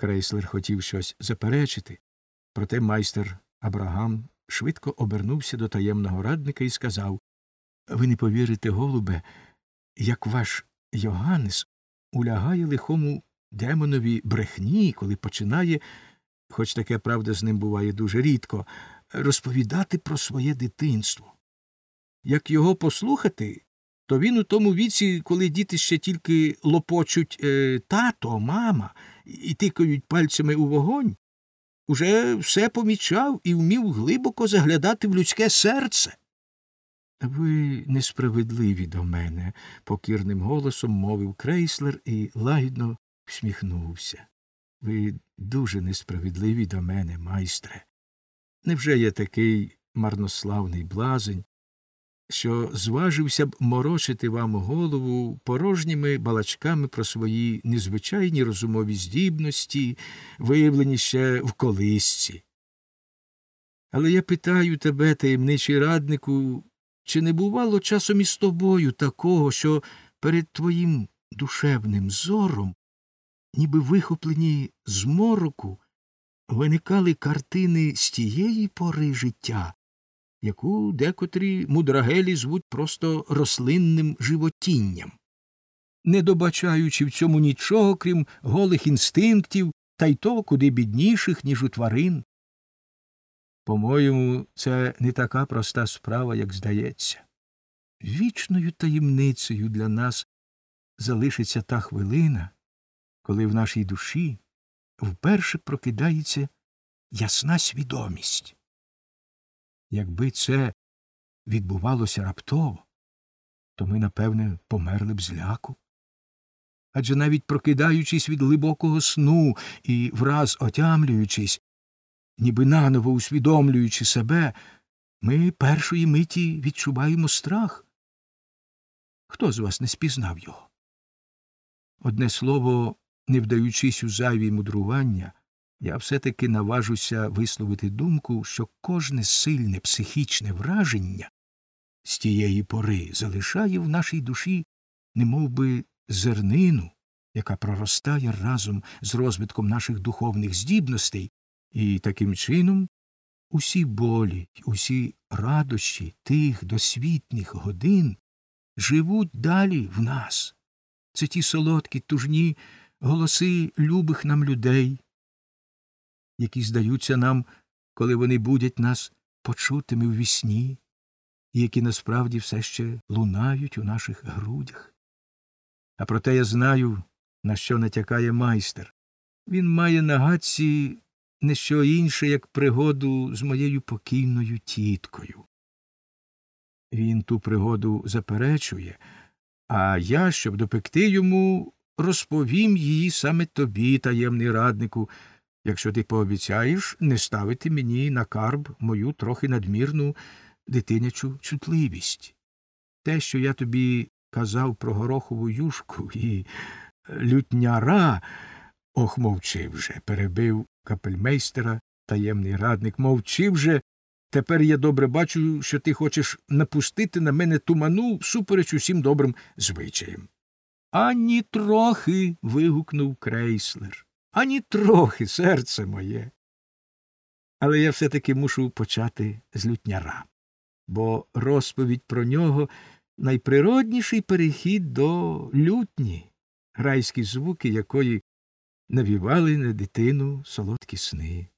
Крейслер хотів щось заперечити, проте майстер Абрагам швидко обернувся до таємного радника і сказав Ви не повірите, голубе, як ваш Йоганнес улягає лихому демонові брехні, коли починає, хоч таке правда з ним буває дуже рідко, розповідати про своє дитинство. Як його послухати, то він у тому віці, коли діти ще тільки лопочуть е, тато, мама і тикають пальцями у вогонь, уже все помічав і вмів глибоко заглядати в людське серце. Ви несправедливі до мене, покірним голосом мовив крейслер і лагідно всміхнувся. Ви дуже несправедливі до мене, майстре. Невже я такий марнославний блазень, що зважився б морочити вам голову порожніми балачками про свої незвичайні розумові здібності, виявлені ще в колисці? Але я питаю тебе, таємничий раднику, чи не бувало часом із тобою такого, що перед твоїм душевним зором, ніби вихоплені з мороку, виникали картини з тієї пори життя, яку декотрі мудрагелі звуть просто рослинним животінням, не добачаючи в цьому нічого, крім голих інстинктів, та й то куди бідніших, ніж у тварин. По-моєму, це не така проста справа, як здається. Вічною таємницею для нас залишиться та хвилина, коли в нашій душі вперше прокидається ясна свідомість. Якби це відбувалося раптово, то ми, напевне, померли б зляку. Адже навіть прокидаючись від глибокого сну і враз отямлюючись, ніби наново усвідомлюючи себе, ми першої миті відчуваємо страх. Хто з вас не спізнав його? Одне слово, не вдаючись у зайві мудрування, я все таки наважуся висловити думку, що кожне сильне психічне враження з тієї пори залишає в нашій душі немов би, зернину, яка проростає разом з розвитком наших духовних здібностей, і таким чином усі болі, усі радощі тих досвітніх годин живуть далі в нас. Це ті солодкі тужні голоси любих нам людей, які здаються нам, коли вони будять нас почутими в вісні, і які насправді все ще лунають у наших грудях. А проте я знаю, на що натякає майстер. Він має на гадці не що інше, як пригоду з моєю покійною тіткою. Він ту пригоду заперечує, а я, щоб допекти йому, розповім її саме тобі, таємний раднику, якщо ти пообіцяєш не ставити мені на карб мою трохи надмірну дитинячу чутливість. Те, що я тобі казав про горохову юшку і лютняра, ох, мовчи вже, перебив капельмейстера таємний радник. Мовчи вже. Тепер я добре бачу, що ти хочеш напустити на мене туману всупереч усім добрим звичаям. Ані трохи. вигукнув крейслер. Ані трохи, серце моє. Але я все таки мушу почати з лютняра, бо розповідь про нього найприродніший перехід до лютні, грайські звуки якої навівали на дитину солодкі сни.